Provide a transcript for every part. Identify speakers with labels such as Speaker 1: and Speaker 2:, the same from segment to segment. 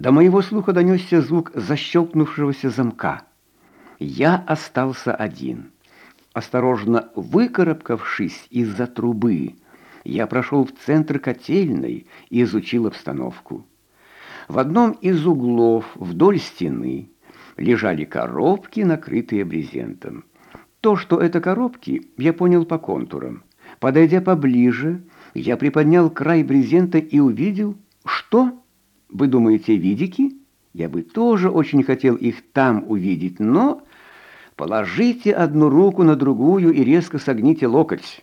Speaker 1: До моего слуха донесся звук защелкнувшегося замка. Я остался один. Осторожно выкарабкавшись из-за трубы, я прошел в центр котельной и изучил обстановку. В одном из углов вдоль стены лежали коробки, накрытые брезентом. То, что это коробки, я понял по контурам. Подойдя поближе, я приподнял край брезента и увидел, что... Вы думаете, видики? Я бы тоже очень хотел их там увидеть, но... Положите одну руку на другую и резко согните локоть.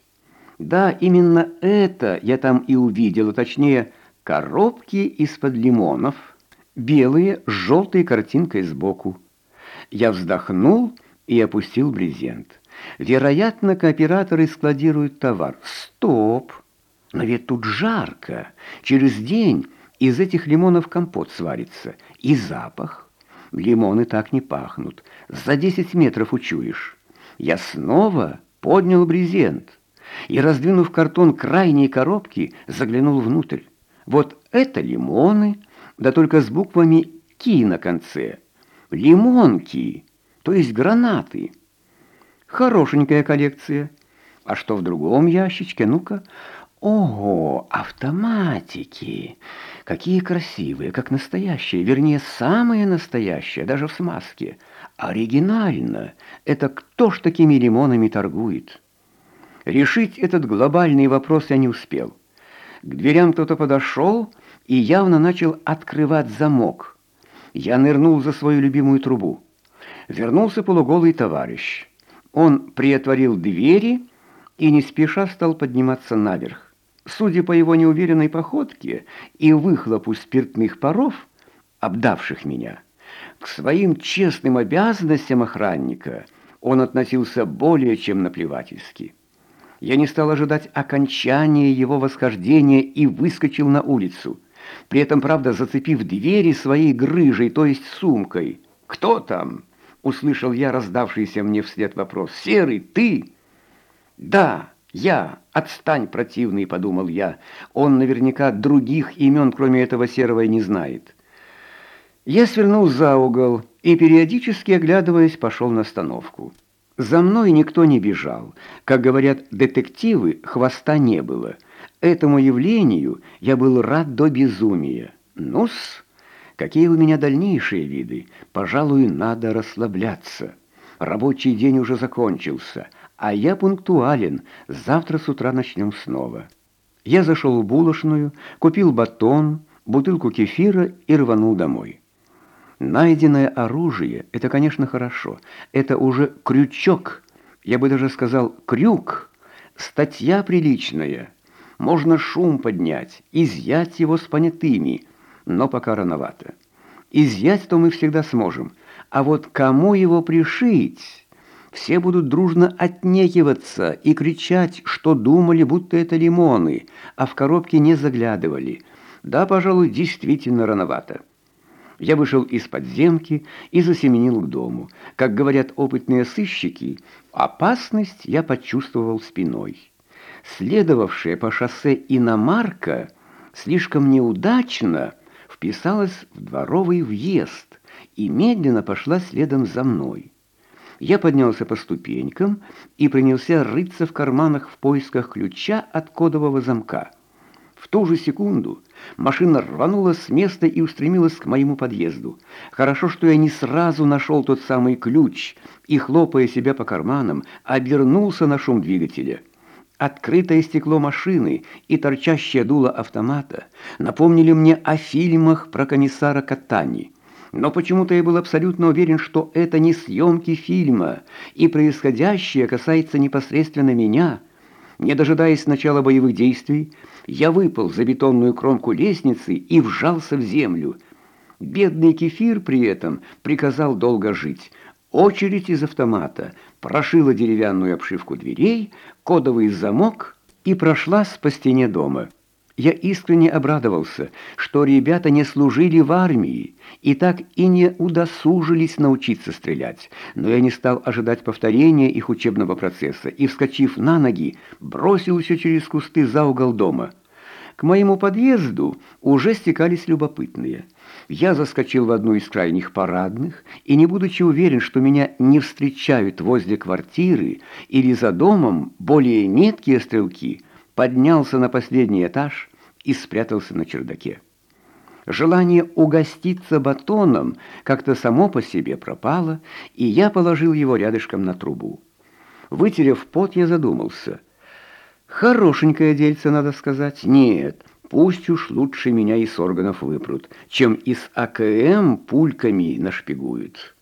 Speaker 1: Да, именно это я там и увидел, точнее, коробки из-под лимонов, белые с желтой картинкой сбоку. Я вздохнул и опустил брезент. Вероятно, кооператоры складируют товар. Стоп! Но ведь тут жарко. Через день из этих лимонов компот сварится. И запах. Лимоны так не пахнут. За 10 метров учуешь. Я снова поднял брезент и, раздвинув картон крайней коробки, заглянул внутрь. Вот это лимоны, да только с буквами «ки» на конце. Лимонки, то есть гранаты. Хорошенькая коллекция. А что в другом ящичке? Ну-ка. Ого, автоматики! Какие красивые, как настоящие, вернее, самые настоящие, даже в смазке. Оригинально! Это кто ж такими лимонами торгует? Решить этот глобальный вопрос я не успел. К дверям кто-то подошел и явно начал открывать замок. Я нырнул за свою любимую трубу. Вернулся полуголый товарищ. Он приотворил двери и не спеша стал подниматься наверх. Судя по его неуверенной походке и выхлопу спиртных паров, обдавших меня, к своим честным обязанностям охранника он относился более чем наплевательски. Я не стал ожидать окончания его восхождения и выскочил на улицу, при этом, правда, зацепив двери своей грыжей, то есть сумкой. «Кто там?» — услышал я раздавшийся мне вслед вопрос. «Серый, ты?» «Да». «Я! Отстань, противный!» — подумал я. «Он наверняка других имен, кроме этого серого, не знает». Я свернул за угол и, периодически оглядываясь, пошел на остановку. За мной никто не бежал. Как говорят детективы, хвоста не было. Этому явлению я был рад до безумия. Ну-с, какие у меня дальнейшие виды? Пожалуй, надо расслабляться. Рабочий день уже закончился, а я пунктуален. Завтра с утра начнем снова. Я зашел в булочную, купил батон, бутылку кефира и рванул домой. Найденное оружие — это, конечно, хорошо. Это уже крючок, я бы даже сказал крюк. Статья приличная. Можно шум поднять, изъять его с понятыми, но пока рановато. Изъять-то мы всегда сможем. А вот кому его пришить... Все будут дружно отнекиваться и кричать, что думали, будто это лимоны, а в коробке не заглядывали. Да, пожалуй, действительно рановато. Я вышел из подземки и засеменил к дому. Как говорят опытные сыщики, опасность я почувствовал спиной. Следовавшая по шоссе иномарка слишком неудачно вписалась в дворовый въезд и медленно пошла следом за мной. Я поднялся по ступенькам и принялся рыться в карманах в поисках ключа от кодового замка. В ту же секунду машина рванула с места и устремилась к моему подъезду. Хорошо, что я не сразу нашел тот самый ключ и, хлопая себя по карманам, обернулся на шум двигателя. Открытое стекло машины и торчащее дуло автомата напомнили мне о фильмах про комиссара Катани. Но почему-то я был абсолютно уверен, что это не съемки фильма, и происходящее касается непосредственно меня. Не дожидаясь начала боевых действий, я выпал за бетонную кромку лестницы и вжался в землю. Бедный кефир при этом приказал долго жить. Очередь из автомата прошила деревянную обшивку дверей, кодовый замок и прошлась по стене дома. Я искренне обрадовался, что ребята не служили в армии и так и не удосужились научиться стрелять, но я не стал ожидать повторения их учебного процесса и, вскочив на ноги, бросился через кусты за угол дома. К моему подъезду уже стекались любопытные. Я заскочил в одну из крайних парадных и, не будучи уверен, что меня не встречают возле квартиры или за домом более меткие стрелки, поднялся на последний этаж и спрятался на чердаке. Желание угоститься батоном как-то само по себе пропало, и я положил его рядышком на трубу. Вытерев пот, я задумался. Хорошенькое дельце, надо сказать. Нет, пусть уж лучше меня из органов выпрут, чем из АКМ пульками нашпигуют».